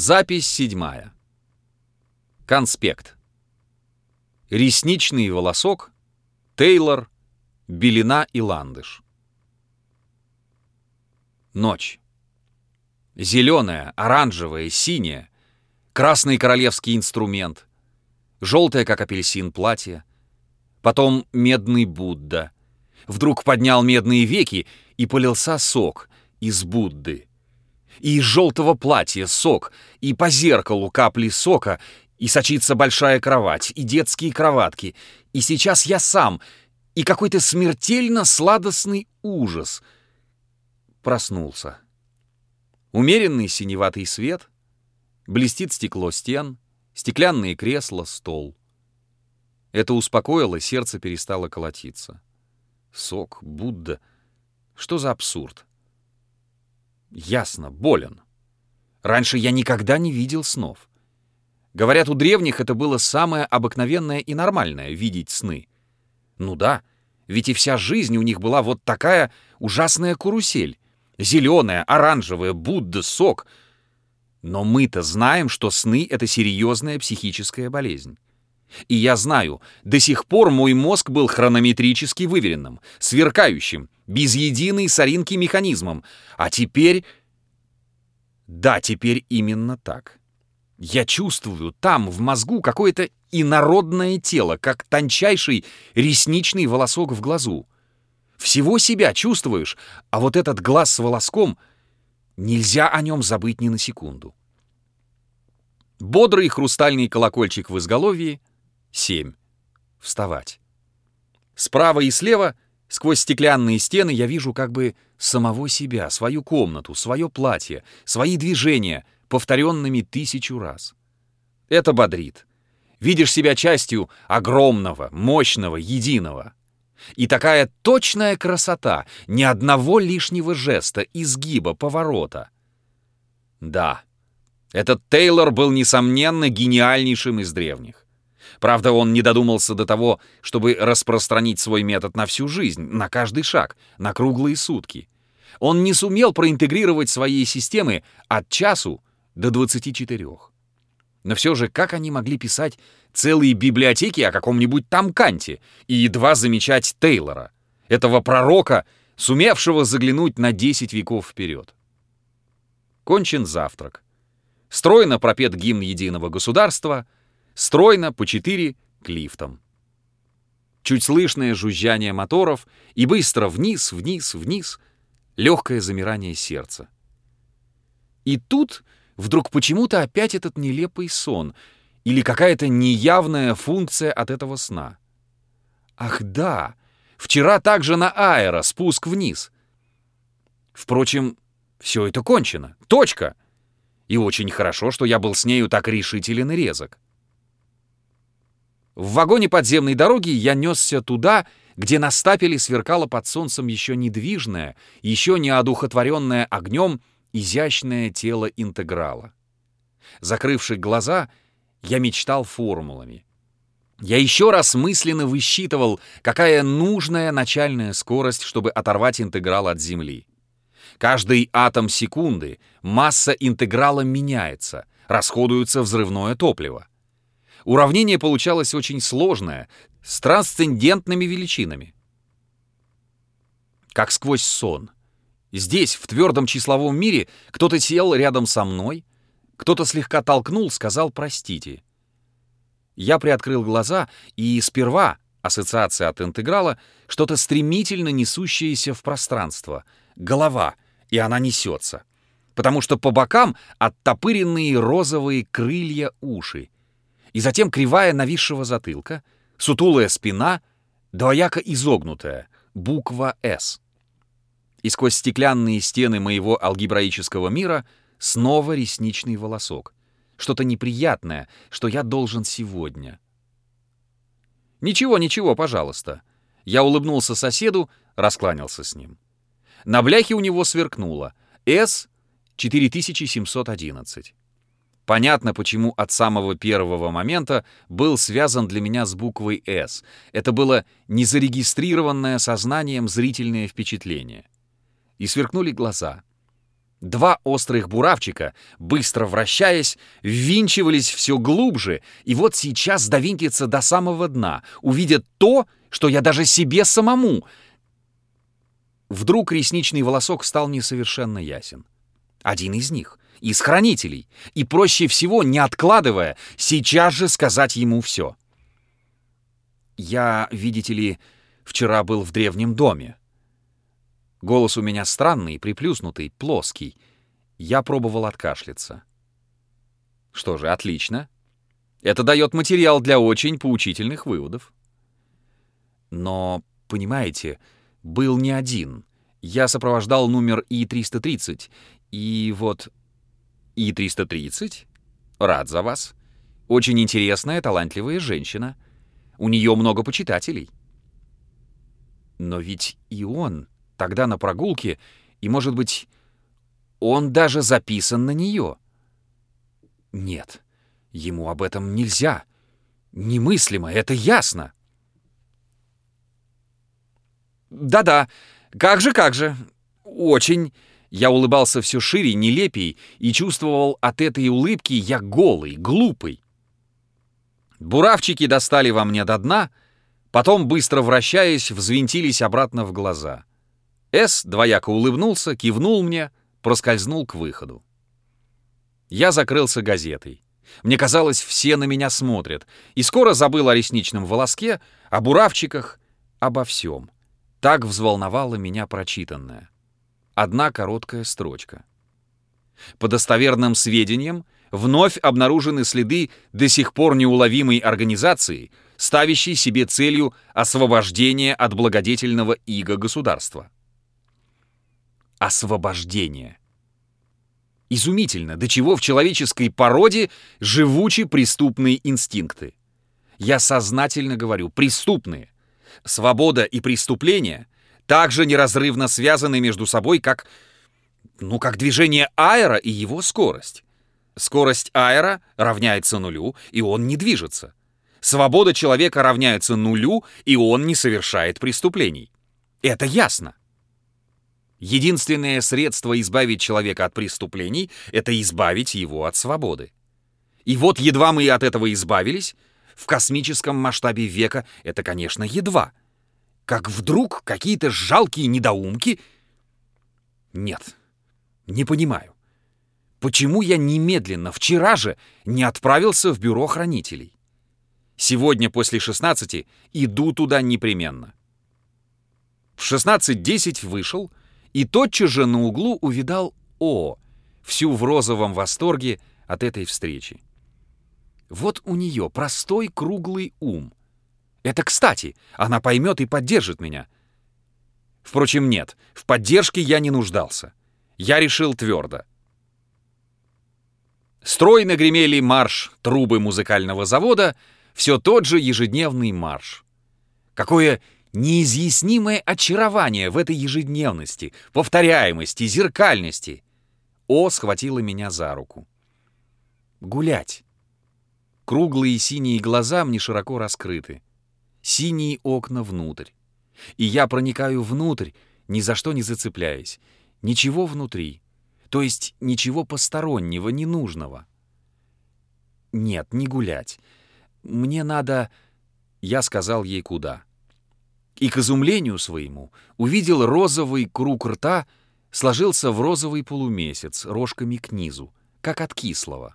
Запись седьмая. Конспект. Ресничный волосок, Тейлор, белина и ландыш. Ночь. Зеленая, оранжевая, синяя, красный королевский инструмент, желтое, как апельсин, платье, потом медный Будда. Вдруг поднял медные веки и полился сок из Будды и из желтого платья сок, и по зеркалу капли сока, и сочится большая кровать, и детские кроватки, и сейчас я сам, и какой-то смертельно сладостный ужас. Проснулся. Умеренный синеватый свет, блестит стекло стен, стеклянные кресла, стол. Это успокоило, сердце перестало колотиться. Сок, Будда. Что за абсурд? Ясно, болен. Раньше я никогда не видел снов. Говорят, у древних это было самое обыкновенное и нормальное — видеть сны. Ну да, ведь и вся жизнь у них была вот такая ужасная карусель. Зеленая, оранжевая, Будда, сок. Но мы-то знаем, что сны — это серьезная психическая болезнь. И я знаю, до сих пор мой мозг был хронометрически выверенным, сверкающим, без единой соринки механизмом. А теперь... Да, теперь именно так. Я чувствую там, в мозгу, какое-то инородное тело, как тончайший ресничный волосок в глазу. Всего себя чувствуешь, а вот этот глаз с волоском, нельзя о нем забыть ни на секунду. Бодрый хрустальный колокольчик в изголовье — семь. Вставать. Справа и слева — Сквозь стеклянные стены я вижу как бы самого себя, свою комнату, свое платье, свои движения, повторенными тысячу раз. Это бодрит. Видишь себя частью огромного, мощного, единого. И такая точная красота, ни одного лишнего жеста, изгиба, поворота. Да, этот Тейлор был, несомненно, гениальнейшим из древних. Правда, он не додумался до того, чтобы распространить свой метод на всю жизнь, на каждый шаг, на круглые сутки. Он не сумел проинтегрировать свои системы от часу до 24. Но все же, как они могли писать целые библиотеки о каком-нибудь там Канте и едва замечать Тейлора, этого пророка, сумевшего заглянуть на 10 веков вперед? Кончен завтрак. Стройно пропет гимн единого государства — Стройно по четыре к лифтам. Чуть слышное жужжание моторов и быстро вниз, вниз, вниз. Легкое замирание сердца. И тут вдруг почему-то опять этот нелепый сон или какая-то неявная функция от этого сна. Ах да, вчера также на аэро спуск вниз. Впрочем, все это кончено. Точка. И очень хорошо, что я был с нею так решителен и резок. В вагоне подземной дороги я несся туда, где на стапеле сверкало под солнцем еще недвижное, еще не одухотворенное огнем изящное тело интеграла. Закрывши глаза, я мечтал формулами. Я еще раз мысленно высчитывал, какая нужная начальная скорость, чтобы оторвать интеграл от Земли. Каждый атом секунды масса интеграла меняется, расходуется взрывное топливо. Уравнение получалось очень сложное, с трансцендентными величинами. Как сквозь сон. Здесь, в твердом числовом мире, кто-то сел рядом со мной, кто-то слегка толкнул, сказал «простите». Я приоткрыл глаза, и сперва ассоциация от интеграла, что-то стремительно несущееся в пространство, голова, и она несется, потому что по бокам оттопыренные розовые крылья уши — и затем кривая нависшего затылка, сутулая спина, двояко изогнутая, буква «С». И сквозь стеклянные стены моего алгебраического мира снова ресничный волосок. Что-то неприятное, что я должен сегодня. «Ничего, ничего, пожалуйста». Я улыбнулся соседу, раскланялся с ним. На бляхе у него сверкнуло «С 4711». Понятно, почему от самого первого момента был связан для меня с буквой «С». Это было незарегистрированное сознанием зрительное впечатление. И сверкнули глаза. Два острых буравчика, быстро вращаясь, ввинчивались все глубже, и вот сейчас довинтится до самого дна, увидят то, что я даже себе самому. Вдруг ресничный волосок стал несовершенно ясен. Один из них, из хранителей, и проще всего, не откладывая, сейчас же сказать ему все. Я, видите ли, вчера был в древнем доме. Голос у меня странный, приплюснутый, плоский. Я пробовал откашляться. Что же, отлично. Это дает материал для очень поучительных выводов. Но, понимаете, был не один. Я сопровождал номер И-330, и вот... И-330? Рад за вас. Очень интересная, талантливая женщина. У нее много почитателей. Но ведь и он тогда на прогулке, и, может быть, он даже записан на нее. Нет, ему об этом нельзя. Немыслимо, это ясно. Да-да, как же, как же. Очень. Я улыбался все шире, нелепей, и чувствовал от этой улыбки я голый, глупый. Буравчики достали во мне до дна, потом, быстро вращаясь, взвинтились обратно в глаза. С двояко улыбнулся, кивнул мне, проскользнул к выходу. Я закрылся газетой. Мне казалось, все на меня смотрят, и скоро забыл о ресничном волоске, о буравчиках, обо всем. Так взволновало меня прочитанное. Одна короткая строчка. По достоверным сведениям, вновь обнаружены следы до сих пор неуловимой организации, ставящей себе целью освобождение от благодетельного иго государства освобождение. Изумительно, до чего в человеческой породе живучи преступные инстинкты. Я сознательно говорю, преступные. Свобода и преступление также неразрывно связаны между собой, как, ну, как движение аэра и его скорость. Скорость аэра равняется нулю, и он не движется. Свобода человека равняется нулю, и он не совершает преступлений. Это ясно. Единственное средство избавить человека от преступлений — это избавить его от свободы. И вот едва мы от этого избавились, в космическом масштабе века это, конечно, едва. Как вдруг какие-то жалкие недоумки... Нет, не понимаю. Почему я немедленно, вчера же, не отправился в бюро хранителей? Сегодня после 16 иду туда непременно. В 16.10 вышел — и тотчас же на углу увидал О, всю в розовом восторге от этой встречи. Вот у нее простой круглый ум. Это кстати, она поймет и поддержит меня. Впрочем, нет, в поддержке я не нуждался. Я решил твердо. Стройно гремели марш трубы музыкального завода, все тот же ежедневный марш. Какое неизъяснимое очарование в этой ежедневности, повторяемости, зеркальности. О схватила меня за руку. Гулять. Круглые синие глаза мне широко раскрыты. Синие окна внутрь. И я проникаю внутрь, ни за что не зацепляясь. Ничего внутри. То есть ничего постороннего, ненужного. Нет, не гулять. Мне надо... Я сказал ей куда и, к изумлению своему, увидел розовый круг рта, сложился в розовый полумесяц, рожками к низу, как от кислого.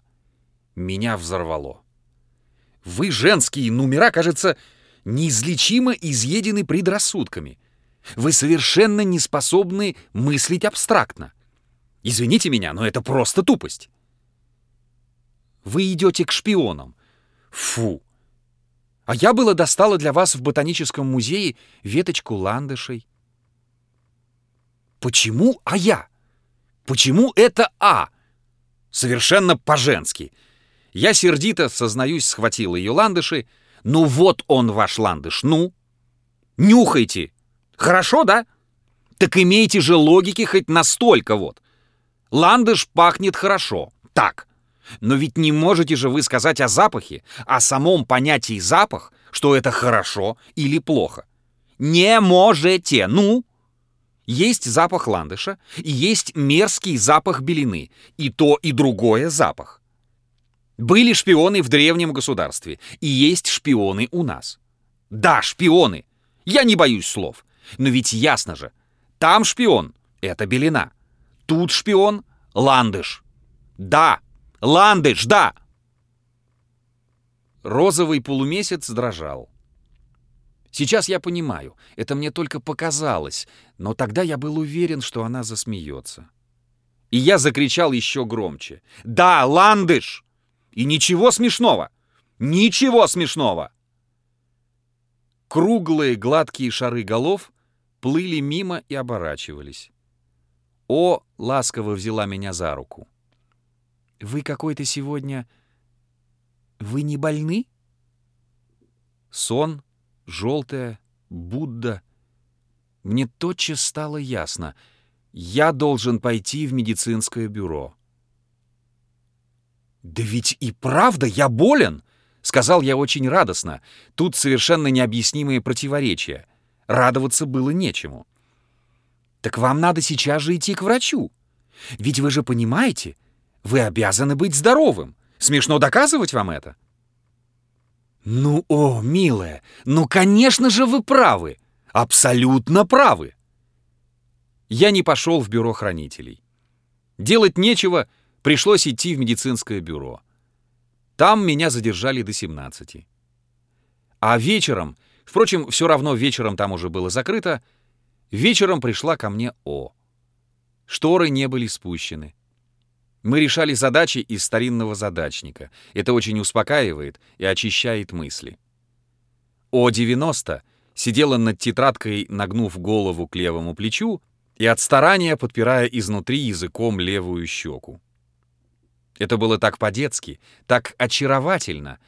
Меня взорвало. Вы, женские номера, кажется, неизлечимо изъедены предрассудками. Вы совершенно не способны мыслить абстрактно. Извините меня, но это просто тупость. Вы идете к шпионам. Фу! А я было достала для вас в ботаническом музее веточку ландышей. Почему «а я»? Почему это «а»? Совершенно по-женски. Я сердито, сознаюсь, схватил ее ландыши. Ну вот он ваш ландыш, ну. Нюхайте. Хорошо, да? Так имейте же логики хоть настолько вот. Ландыш пахнет хорошо. Так. Но ведь не можете же вы сказать о запахе, о самом понятии запах, что это хорошо или плохо. Не можете, ну! Есть запах ландыша есть мерзкий запах белины. И то, и другое запах. Были шпионы в древнем государстве, и есть шпионы у нас. Да, шпионы. Я не боюсь слов. Но ведь ясно же, там шпион — это белина. Тут шпион — ландыш. Да, ландыш, да. Розовый полумесяц дрожал. Сейчас я понимаю, это мне только показалось, но тогда я был уверен, что она засмеется. И я закричал еще громче. «Да, ландыш!» И ничего смешного! Ничего смешного! Круглые гладкие шары голов плыли мимо и оборачивались. О ласково взяла меня за руку. «Вы какой-то сегодня... Вы не больны?» Сон желтая, Будда. Мне тотчас стало ясно. Я должен пойти в медицинское бюро. «Да ведь и правда я болен!» — сказал я очень радостно. Тут совершенно необъяснимые противоречия. Радоваться было нечему. «Так вам надо сейчас же идти к врачу. Ведь вы же понимаете, вы обязаны быть здоровым. Смешно доказывать вам это?» «Ну, о, милая, ну, конечно же, вы правы! Абсолютно правы!» Я не пошел в бюро хранителей. Делать нечего, пришлось идти в медицинское бюро. Там меня задержали до 17. А вечером, впрочем, все равно вечером там уже было закрыто, вечером пришла ко мне О. Шторы не были спущены. Мы решали задачи из старинного задачника. Это очень успокаивает и очищает мысли. О-90 сидела над тетрадкой, нагнув голову к левому плечу и от старания подпирая изнутри языком левую щеку. Это было так по-детски, так очаровательно,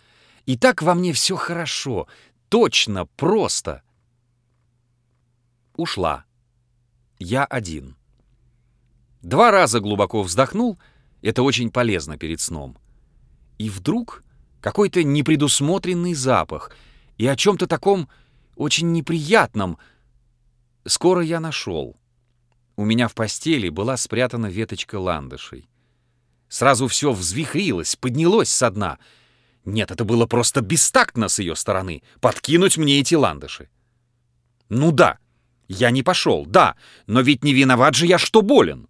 и так во мне все хорошо, точно, просто. Ушла. Я один. Два раза глубоко вздохнул — это очень полезно перед сном. И вдруг какой-то непредусмотренный запах и о чем-то таком очень неприятном. Скоро я нашел. У меня в постели была спрятана веточка ландышей. Сразу все взвихрилось, поднялось со дна. Нет, это было просто бестактно с ее стороны — подкинуть мне эти ландыши. Ну да, я не пошел, да, но ведь не виноват же я, что болен.